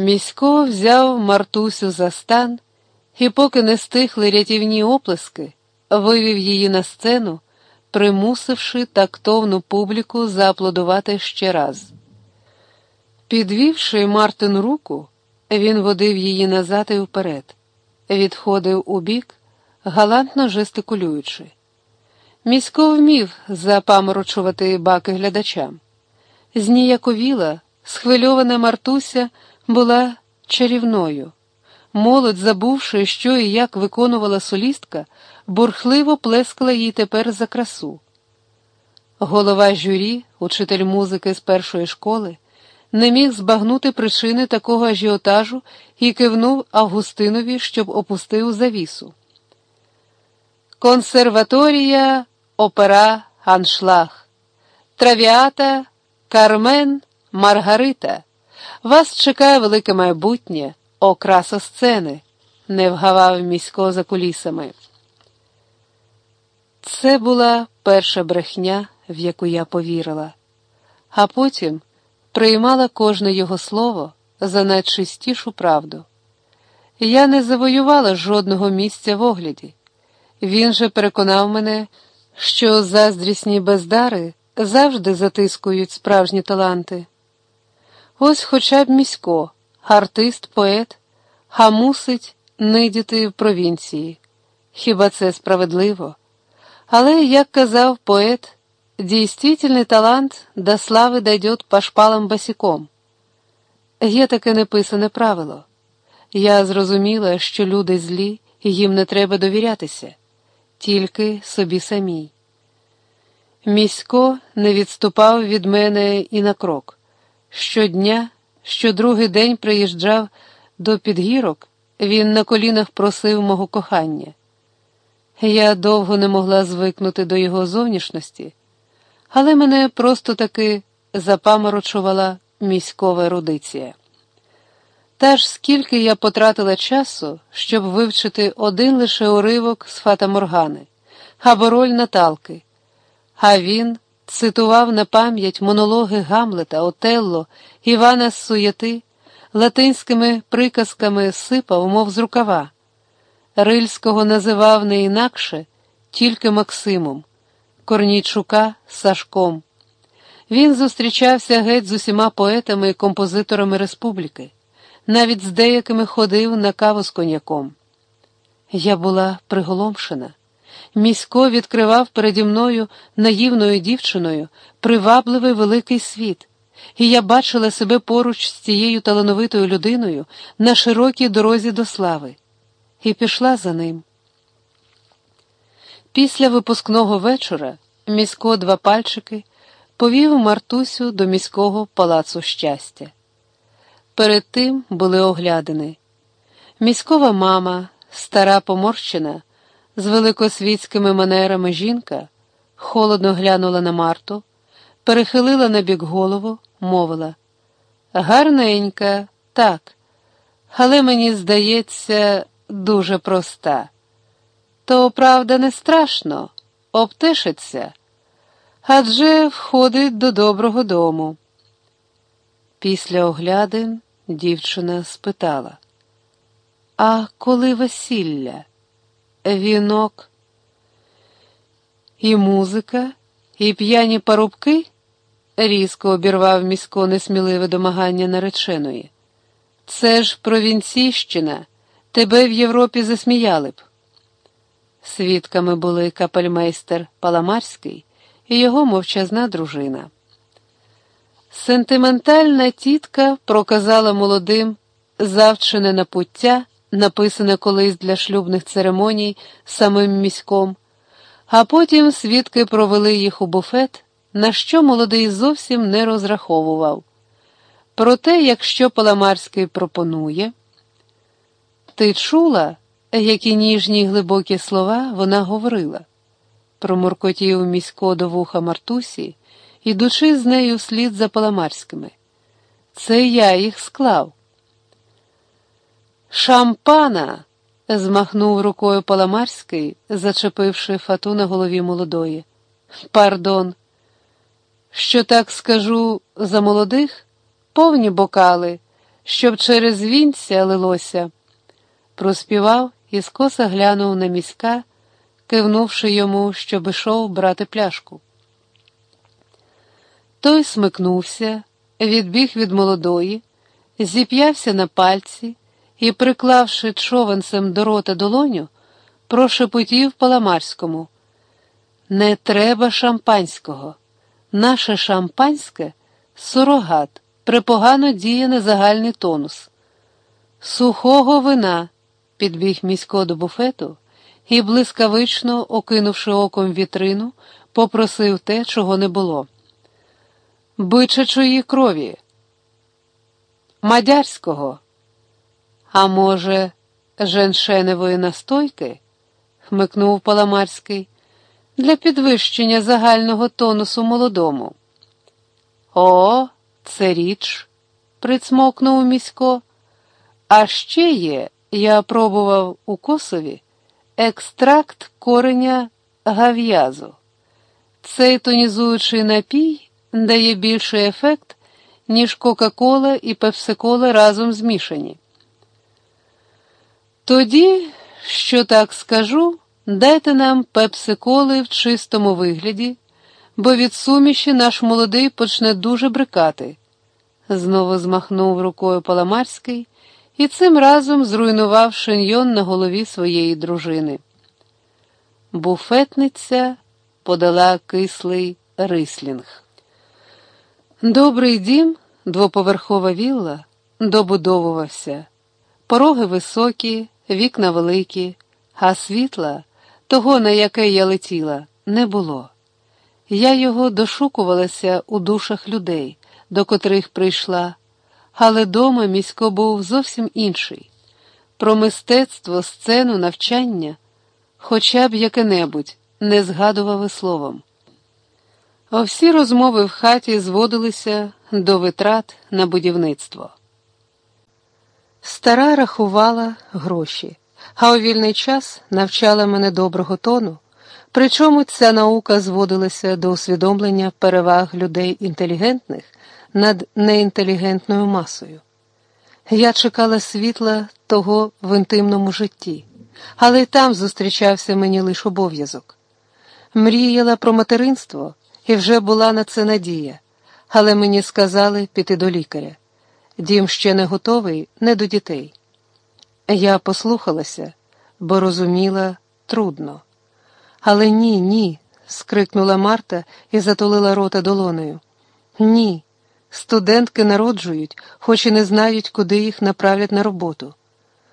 Місько взяв Мартусю за стан і, поки не стихли рятівні оплески, вивів її на сцену, примусивши тактовну публіку зааплодувати ще раз. Підвівши Мартин руку, він водив її назад і вперед, відходив у бік, галантно жестикулюючи. Місько вмів запаморочувати баки глядачам. Зніяковіла, схвильована Мартуся була чарівною. Молодь, забувши, що і як виконувала солістка, бурхливо плескала їй тепер за красу. Голова журі, учитель музики з першої школи, не міг збагнути причини такого ажіотажу і кивнув Августинові, щоб опустив завісу. Консерваторія, опера, аншлаг, травіата, Кармен, Маргарита. Вас чекає велике майбутнє, окраса сцени, не вгавав місько за кулісами. Це була перша брехня, в яку я повірила, а потім приймала кожне його слово за найчистішу правду. Я не завоювала жодного місця в огляді. Він же переконав мене, що заздрісні бездари завжди затискують справжні таланти. Ось хоча б місько, артист, поет, а мусить нидіти в провінції. Хіба це справедливо? Але, як казав поет, дійствительний талант до слави дойдет по шпалам босиком. Є таке неписане правило. Я зрозуміла, що люди злі, і їм не треба довірятися, тільки собі самій. Місько не відступав від мене і на крок. Щодня, що другий день приїжджав до підгірок, він на колінах просив мого кохання. Я довго не могла звикнути до його зовнішності, але мене просто таки запаморочувала міськова ерудиція. Та ж скільки я потратила часу, щоб вивчити один лише уривок з Фата Моргани або роль Наталки, а він цитував на пам'ять монологи Гамлета, Отелло, Івана Суєти, латинськими приказками сипав, мов з рукава. Рильського називав не інакше, тільки Максимом, Корнійчука Сашком. Він зустрічався геть з усіма поетами і композиторами республіки, навіть з деякими ходив на каву з коньяком. Я була приголомшена. Місько відкривав переді мною наївною дівчиною привабливий великий світ, і я бачила себе поруч з цією талановитою людиною на широкій дорозі до слави, і пішла за ним. Після випускного вечора місько два пальчики повів Мартусю до міського палацу щастя. Перед тим були оглядини. Міськова мама, стара поморщена з великосвітськими манерами жінка холодно глянула на Марту, перехилила на бік голову, мовила Гарненька, так, але мені здається, дуже проста. То, правда, не страшно, обтишиться, адже входить до доброго дому. Після оглядин дівчина спитала, А коли весілля? Вінок, і музика, і п'яні парубки, різко обірвав місько несміливе домагання нареченої. Це ж провінційщина, тебе в Європі засміяли б. Свідками були капельмейстер Паламарський і його мовчазна дружина. Сентиментальна тітка проказала молодим завчене напуття написане колись для шлюбних церемоній самим міськом, а потім свідки провели їх у буфет, на що молодий зовсім не розраховував. Проте, якщо Паламарський пропонує, ти чула, які ніжні й глибокі слова вона говорила, промуркотів місько до вуха Мартусі, ідучи з нею вслід за Паламарськими. Це я їх склав. Шампана. змахнув рукою Паламарський, зачепивши фату на голові молодої. Пардон, що так скажу за молодих, повні бокали, щоб через вінця лилося, проспівав і скоса глянув на міська, кивнувши йому, щоб ішов брати пляшку. Той смикнувся, відбіг від молодої, зіп'явся на пальці і, приклавши човенцем до рота долоню, прошепотів Паламарському. Не треба шампанського. Наше шампанське сурогат, припогано діє на загальний тонус. Сухого вина, підбіг місько до буфету і, блискавично, окинувши оком вітрину, попросив те, чого не було. Бичачої крові. Мадярського. А може, женшеневої настойки? хмикнув Паламарський, для підвищення загального тонусу молодому. О, це річ, прицмокнув місько. А ще є, я пробував у косові екстракт кореня гав'язу. Цей тонізуючий напій дає більший ефект, ніж Кока-Кола і Пепсикола разом змішані. Тоді, що так скажу, дайте нам пепсиколи в чистому вигляді, бо від суміші наш молодий почне дуже брикати. Знову змахнув рукою Паламарський і цим разом зруйнував шиньйон на голові своєї дружини. Буфетниця подала кислий рислінг. Добрий дім, двоповерхова вілла, добудовувався, пороги високі, вікна великі, а світла, того, на яке я летіла, не було. Я його дошукувалася у душах людей, до котрих прийшла, але дома місько був зовсім інший. Про мистецтво, сцену, навчання, хоча б яке-небудь, не згадував і словом. А всі розмови в хаті зводилися до витрат на будівництво. Стара рахувала гроші, а у вільний час навчала мене доброго тону, причому ця наука зводилася до усвідомлення переваг людей інтелігентних над неінтелігентною масою. Я чекала світла того в інтимному житті, але й там зустрічався мені лише обов'язок. Мріяла про материнство і вже була на це надія, але мені сказали піти до лікаря. Дім ще не готовий, не до дітей. Я послухалася, бо розуміла трудно. Але ні, ні, скрикнула Марта і затулила рота долоною. Ні, студентки народжують, хоч і не знають, куди їх направлять на роботу.